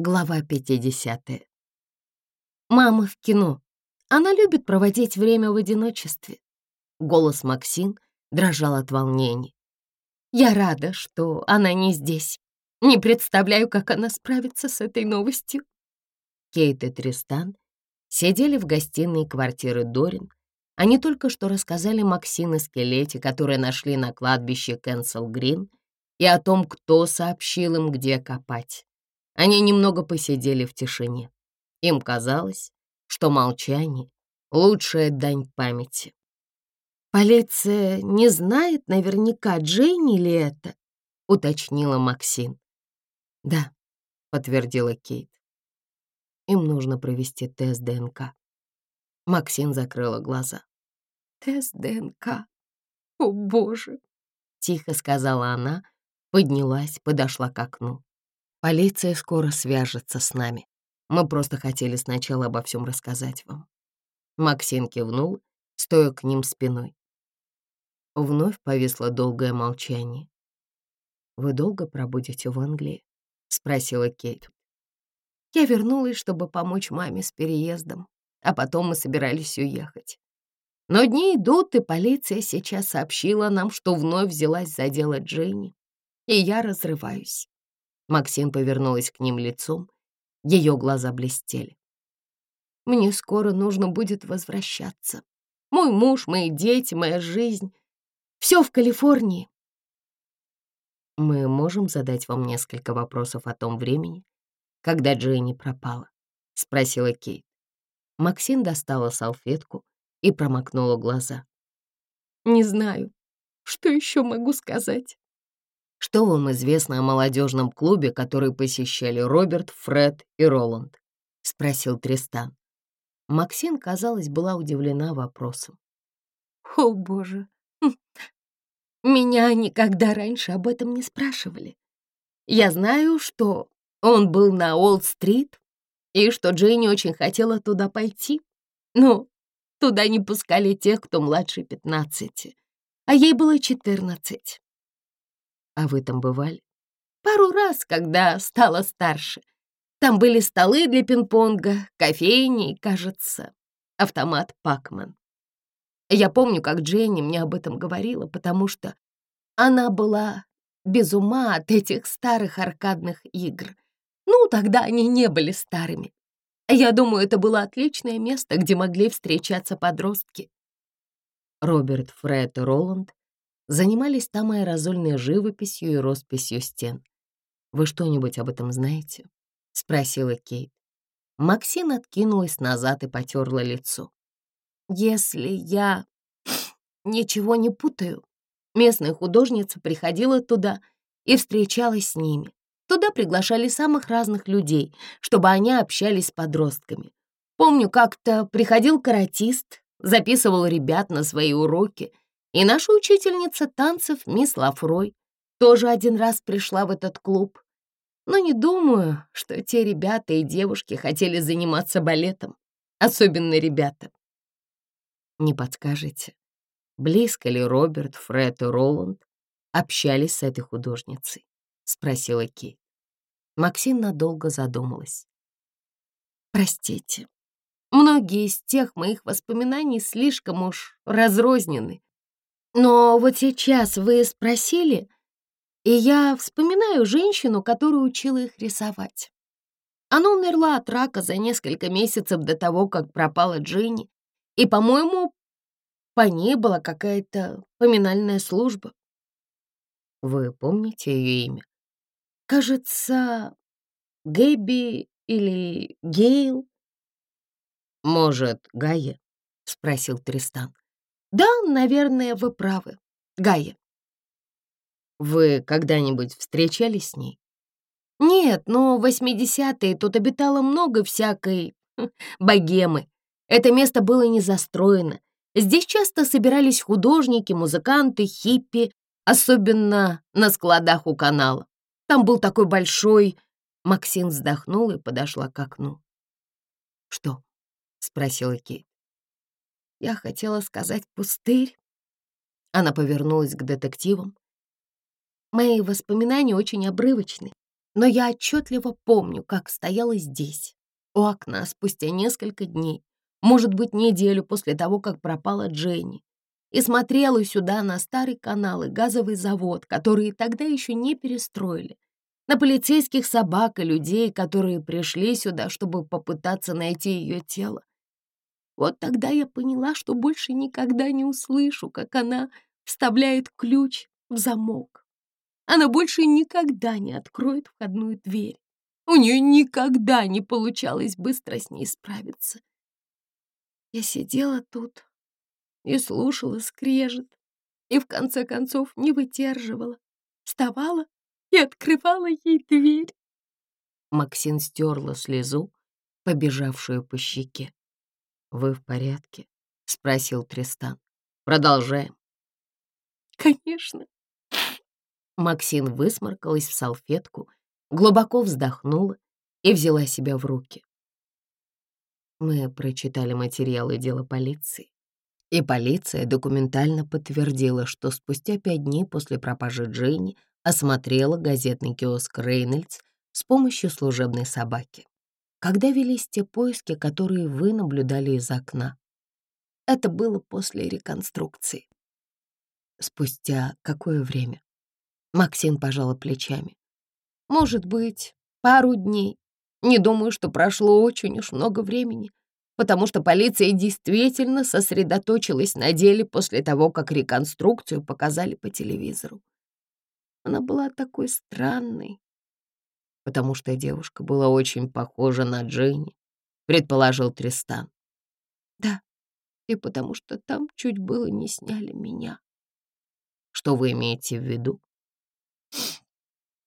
Глава 50. «Мама в кино. Она любит проводить время в одиночестве». Голос Максин дрожал от волнений. «Я рада, что она не здесь. Не представляю, как она справится с этой новостью». Кейт и Тристан сидели в гостиной квартиры Дорин. Они только что рассказали Максин о скелете, который нашли на кладбище Кэнсел Грин, и о том, кто сообщил им, где копать. Они немного посидели в тишине. Им казалось, что молчание — лучшая дань памяти. «Полиция не знает наверняка, Джейни ли это?» — уточнила Максин. «Да», — подтвердила Кейт. «Им нужно провести тест ДНК». Максин закрыла глаза. «Тест ДНК? О, боже!» — тихо сказала она, поднялась, подошла к окну. Полиция скоро свяжется с нами. Мы просто хотели сначала обо всем рассказать вам». Максим кивнул, стоя к ним спиной. Вновь повисло долгое молчание. «Вы долго пробудете в Англии?» — спросила Кейт. «Я вернулась, чтобы помочь маме с переездом, а потом мы собирались уехать. Но дни идут, и полиция сейчас сообщила нам, что вновь взялась за дело Дженни, и я разрываюсь. Максим повернулась к ним лицом, ее глаза блестели. «Мне скоро нужно будет возвращаться. Мой муж, мои дети, моя жизнь. Все в Калифорнии». «Мы можем задать вам несколько вопросов о том времени, когда Дженни пропала?» — спросила Кейт. Максим достала салфетку и промокнула глаза. «Не знаю, что еще могу сказать?» Что вам известно о молодежном клубе, который посещали Роберт, Фред и Роланд?» — спросил Тристан. Максин, казалось, была удивлена вопросом. «О, боже! Хм! Меня никогда раньше об этом не спрашивали. Я знаю, что он был на Олд-стрит и что Джейни очень хотела туда пойти, но туда не пускали тех, кто младше пятнадцати, а ей было четырнадцать. А вы там бывали? Пару раз, когда стала старше. Там были столы для пинг-понга, кофейни кажется, автомат Пакман. Я помню, как Дженни мне об этом говорила, потому что она была без ума от этих старых аркадных игр. Ну, тогда они не были старыми. Я думаю, это было отличное место, где могли встречаться подростки. Роберт, Фред Роланд занимались там аэрозольной живописью и росписью стен. «Вы что-нибудь об этом знаете?» — спросила Кейт. Максим откинулась назад и потерла лицо. «Если я ничего не путаю, местная художница приходила туда и встречалась с ними. Туда приглашали самых разных людей, чтобы они общались с подростками. Помню, как-то приходил каратист, записывал ребят на свои уроки — и наша учительница танцев, мисс Лафрой, тоже один раз пришла в этот клуб. Но не думаю, что те ребята и девушки хотели заниматься балетом, особенно ребята. Не подскажете, близко ли Роберт, Фред и Роланд общались с этой художницей? Спросила Кейт. Максим надолго задумалась. «Простите, многие из тех моих воспоминаний слишком уж разрознены. Но вот сейчас вы спросили, и я вспоминаю женщину, которая учила их рисовать. Она умерла от рака за несколько месяцев до того, как пропала Джинни, и, по-моему, по ней была какая-то поминальная служба. Вы помните ее имя? Кажется, Гэби или Гейл. Может, Гая? — спросил Тристан. Да, наверное, вы правы. Гайя. Вы когда-нибудь встречались с ней? Нет, но в 80-е тут обитало много всякой хм, богемы. Это место было не застроено. Здесь часто собирались художники, музыканты, хиппи, особенно на складах у канала. Там был такой большой... Максим вздохнул и подошла к окну. «Что?» — спросила Ки. Я хотела сказать «пустырь». Она повернулась к детективам. Мои воспоминания очень обрывочны, но я отчетливо помню, как стояла здесь, у окна, спустя несколько дней, может быть, неделю после того, как пропала Дженни, и смотрела сюда на старый канал и газовый завод, которые тогда еще не перестроили, на полицейских собак и людей, которые пришли сюда, чтобы попытаться найти ее тело, вот тогда я поняла, что больше никогда не услышу, как она вставляет ключ в замок. Она больше никогда не откроет входную дверь. У нее никогда не получалось быстро с ней справиться. Я сидела тут и слушала скрежет, и в конце концов не выдерживала. Вставала и открывала ей дверь. Максин стерла слезу, побежавшую по щеке. «Вы в порядке?» — спросил Тристан. «Продолжаем». «Конечно». Максин высморкалась в салфетку, глубоко вздохнула и взяла себя в руки. Мы прочитали материалы дела полиции, и полиция документально подтвердила, что спустя пять дней после пропажи Джейни осмотрела газетный киоск «Рейнольдс» с помощью служебной собаки. Когда велись те поиски, которые вы наблюдали из окна? Это было после реконструкции. Спустя какое время? Максим пожала плечами. Может быть, пару дней. Не думаю, что прошло очень уж много времени, потому что полиция действительно сосредоточилась на деле после того, как реконструкцию показали по телевизору. Она была такой странной, потому что девушка была очень похожа на Джинни, предположил Тристан. Да, и потому что там чуть было не сняли меня. Что вы имеете в виду?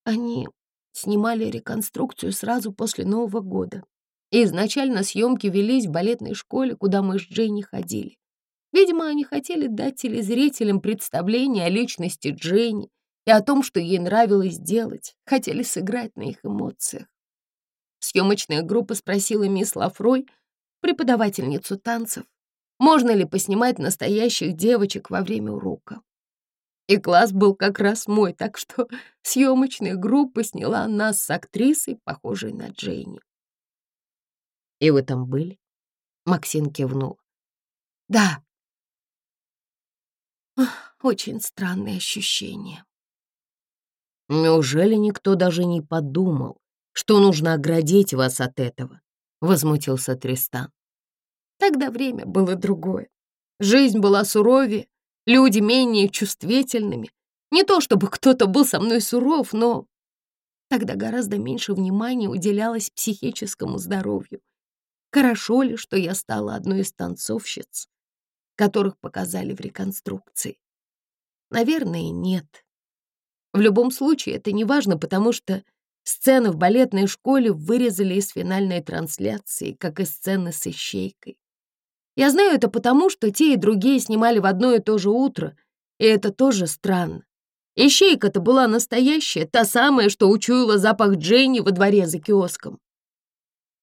Они снимали реконструкцию сразу после Нового года. И изначально съемки велись в балетной школе, куда мы с Дженни ходили. Видимо, они хотели дать телезрителям представление о личности Дженни и о том, что ей нравилось делать, хотели сыграть на их эмоциях. Съемочная группа спросила мисс Лафрой, преподавательницу танцев, можно ли поснимать настоящих девочек во время урока. И класс был как раз мой, так что съемочная группа сняла нас с актрисой, похожей на Джейни. «И вы там были?» — Максим кивнул. «Да». Очень странные ощущения. «Неужели никто даже не подумал, что нужно оградить вас от этого?» — возмутился Тристан. Тогда время было другое. Жизнь была суровее, люди менее чувствительными. Не то чтобы кто-то был со мной суров, но тогда гораздо меньше внимания уделялось психическому здоровью. Хорошо ли, что я стала одной из танцовщиц, которых показали в реконструкции? Наверное, нет. В любом случае, это не важно, потому что сцены в балетной школе вырезали из финальной трансляции, как и сцены с ищейкой. Я знаю это потому, что те и другие снимали в одно и то же утро, и это тоже странно. Ищейка-то была настоящая, та самая, что учуяла запах Дженни во дворе за киоском.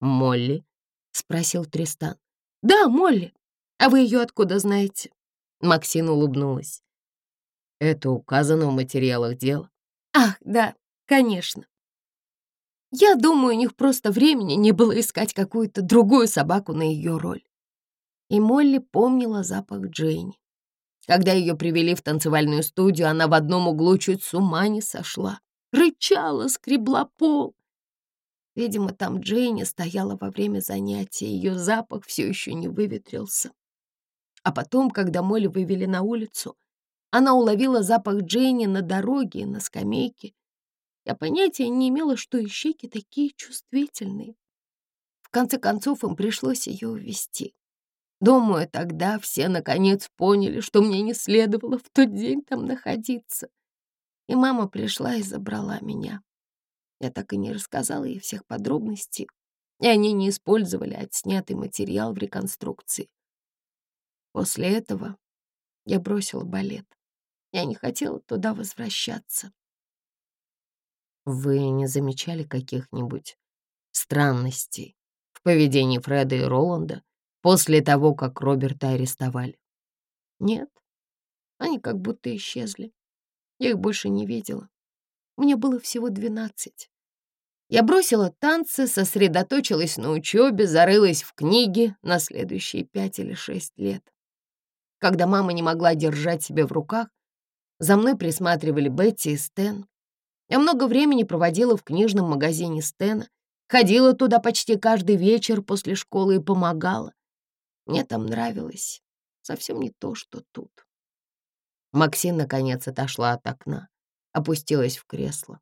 «Молли?» — спросил Тристан. «Да, Молли. А вы ее откуда знаете?» Максин улыбнулась. Это указано в материалах дела? Ах, да, конечно. Я думаю, у них просто времени не было искать какую-то другую собаку на ее роль. И Молли помнила запах Джейни. Когда ее привели в танцевальную студию, она в одном углу чуть с ума не сошла. Рычала, скребла пол. Видимо, там Джейни стояла во время занятия, ее запах все еще не выветрился. А потом, когда Молли вывели на улицу, она уловила запах Джейни на дороге и на скамейке. Я понятия не имела, что и щеки такие чувствительные. В конце концов, им пришлось ее увести. Думаю, тогда все наконец поняли, что мне не следовало в тот день там находиться. И мама пришла и забрала меня. Я так и не рассказала ей всех подробностей, и они не использовали отснятый материал в реконструкции. После этого я бросила балет. Я не хотела туда возвращаться. Вы не замечали каких-нибудь странностей в поведении Фреда и Роланда после того, как Роберта арестовали? Нет, они как будто исчезли. Я их больше не видела. Мне было всего двенадцать. Я бросила танцы, сосредоточилась на учебе, зарылась в книги на следующие пять или шесть лет. Когда мама не могла держать себя в руках, за мной присматривали Бетти и Стэн. Я много времени проводила в книжном магазине Стена, ходила туда почти каждый вечер после школы и помогала. Мне там нравилось совсем не то, что тут. Максим, наконец, отошла от окна, опустилась в кресло.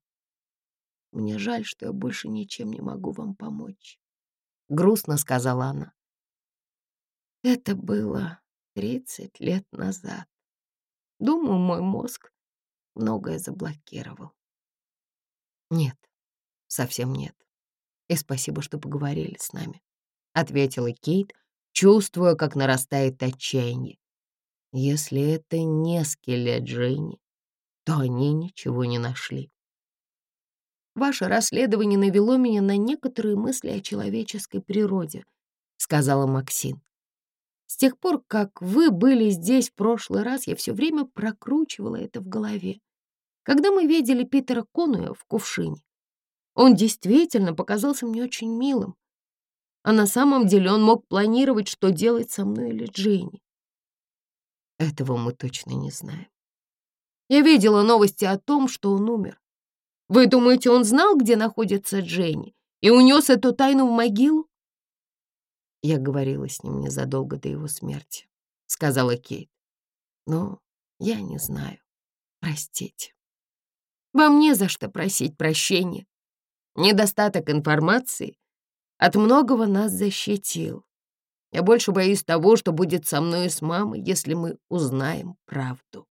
«Мне жаль, что я больше ничем не могу вам помочь», — грустно сказала она. «Это было тридцать лет назад». Думаю, мой мозг многое заблокировал. Нет, совсем нет. И спасибо, что поговорили с нами, — ответила Кейт, чувствуя, как нарастает отчаяние. Если это не скелет Джейни, то они ничего не нашли. «Ваше расследование навело меня на некоторые мысли о человеческой природе», — сказала Максин. С тех пор, как вы были здесь в прошлый раз, я все время прокручивала это в голове. Когда мы видели Питера Конуя в кувшине, он действительно показался мне очень милым. А на самом деле он мог планировать, что делать со мной или Дженни. Этого мы точно не знаем. Я видела новости о том, что он умер. Вы думаете, он знал, где находится Дженни, и унес эту тайну в могилу? Я говорила с ним незадолго до его смерти, — сказала Кейт. Но я не знаю. Простите. Вам не за что просить прощения. Недостаток информации от многого нас защитил. Я больше боюсь того, что будет со мной и с мамой, если мы узнаем правду.